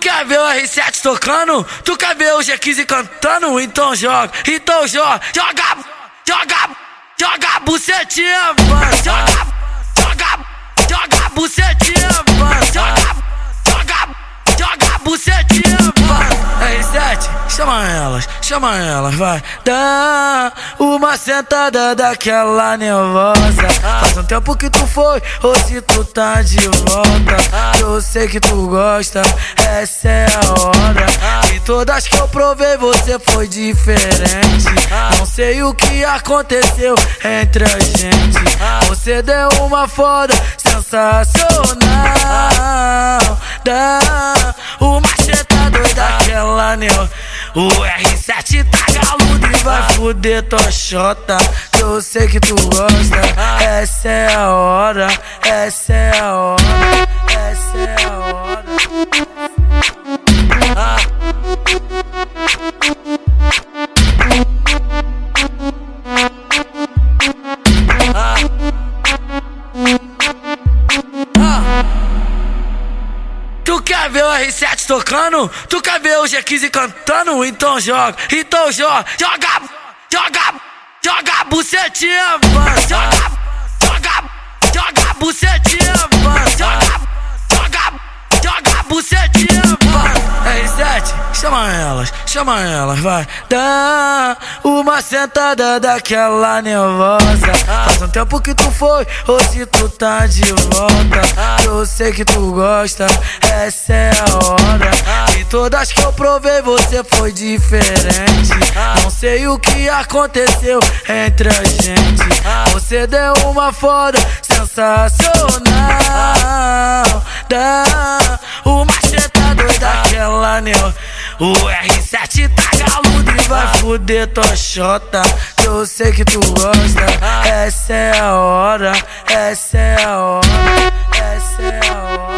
quer ver o R7 tocando? Tu quer ver o G15 cantando? Então joga, então joga, joga, joga, joga bucetinha, mano. Joga, joga, joga bucetinha, chama elas, chama elas, vai. Dá uma sentada daquela nervosa. Faz um tempo que tu foi, hoje tu tá de volta. Eu sei que tu gosta, essa é a hora. E todas que eu provei, você foi diferente. Não sei o que aconteceu entre a gente. Você deu uma foda sensacional. Dá O R7 tá galudo e vai fuder tua xota. Que eu sei que tu gosta. Essa é a hora, essa é a hora, Tu quer ver o R7 tocando? Tu quer ver o G15 cantando? Então joga, então joga, joga, joga, joga bucetinha, mano. Joga, R7, chama elas, chama elas, vai. Dá uma sentada daquela nervosa. Faz um tempo que tu foi, hoje tu tá de volta. Eu sei que tu gosta, essa é a hora. E todas que eu provei, você foi diferente. Não sei o que aconteceu entre a gente. Você deu uma foda sensacional. Dá O R7 tá galudo e vai fuder tua xota. Que eu sei que tu gosta. Essa é a hora, essa é a hora, essa é a hora.